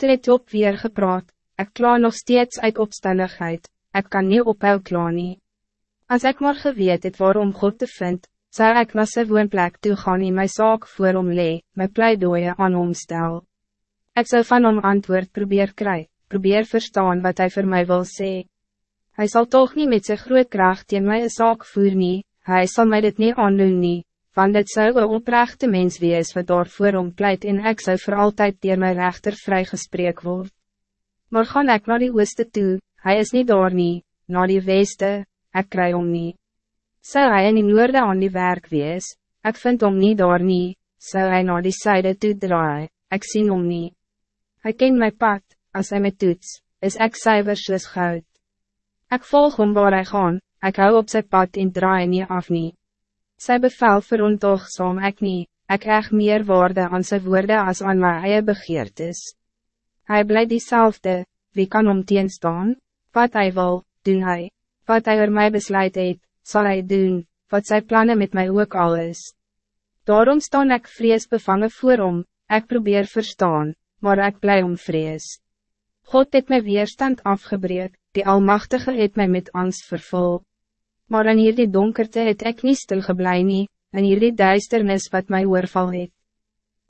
Toe het Job weer gepraat, ik kla nog steeds uit opstandigheid, ik kan niet ophou kla nie. As ek maar geweet het waarom God te vind, zou ik naar sy woonplek toe gaan en my saak voor hom lee, my pleidooie aan hom stel. Ek zou van hom antwoord probeer kry, probeer verstaan wat hij voor mij wil sê. Hij zal toch niet met zijn groot kracht in my een saak voer nie, hy sal my dit nie aandoen nie, want dit zou een oprechte mens wees wat daarvoor pleit en ek sou voor altijd dier my rechter vrygespreek word. Maar gaan ek naar die ooste toe, hij is niet daar nie, naar die weste, ek kry om nie. Zou hij in die noorde aan die werk wees, ek vind om niet daar nie, zou hij naar die zijde toe draai, ek sien om nie. Hij ken my pad, als hij met toets, is ek syver soos goud. Ek volg om waar hy gaan, ek hou op sy pad en draai nie af nie. Sy bevel verontogsaam ek nie, ek krijg meer waarde aan sy woorde als aan my eie begeertes. Hij bly diezelfde, wie kan om teenstaan? Wat hij wil, doen hij. Wat hij er mij besluit het, zal hij doen, wat zijn plannen met mij ook al is. Daarom staan ik vrees bevangen voor om, ik probeer verstaan, maar ik blij om vrees. God het my weerstand afgebreek, die Almachtige het mij met angst vervul. Maar in hierdie donkerte het ek nie stilgeblij nie, in hierdie duisternis wat my oorval het.